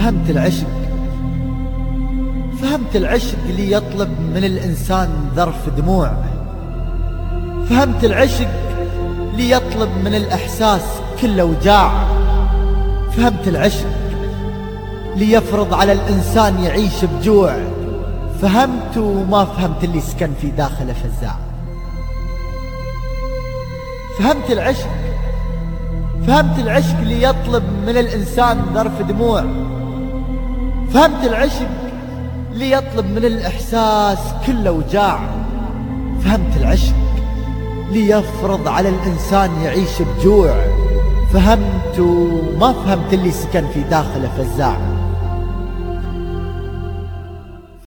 فهمت العشق. فهمت العشق اللي يطلب من الإنسان ذرف دموع. فهمت العشق اللي يطلب من الإحساس كل وجاع فهمت العشق ليفرض على الإنسان يعيش بجوع. فهمت وما فهمت اللي سكن في داخله فزاع فهمت العشق. فهمت العشق اللي يطلب من الإنسان ذرف دموع. فهمت العشق اللي يطلب من الإحساس كله وجاع. فهمت العشق ليفرض على الإنسان يعيش بجوع. فهمت وما فهمت اللي سكن في داخله فزاع.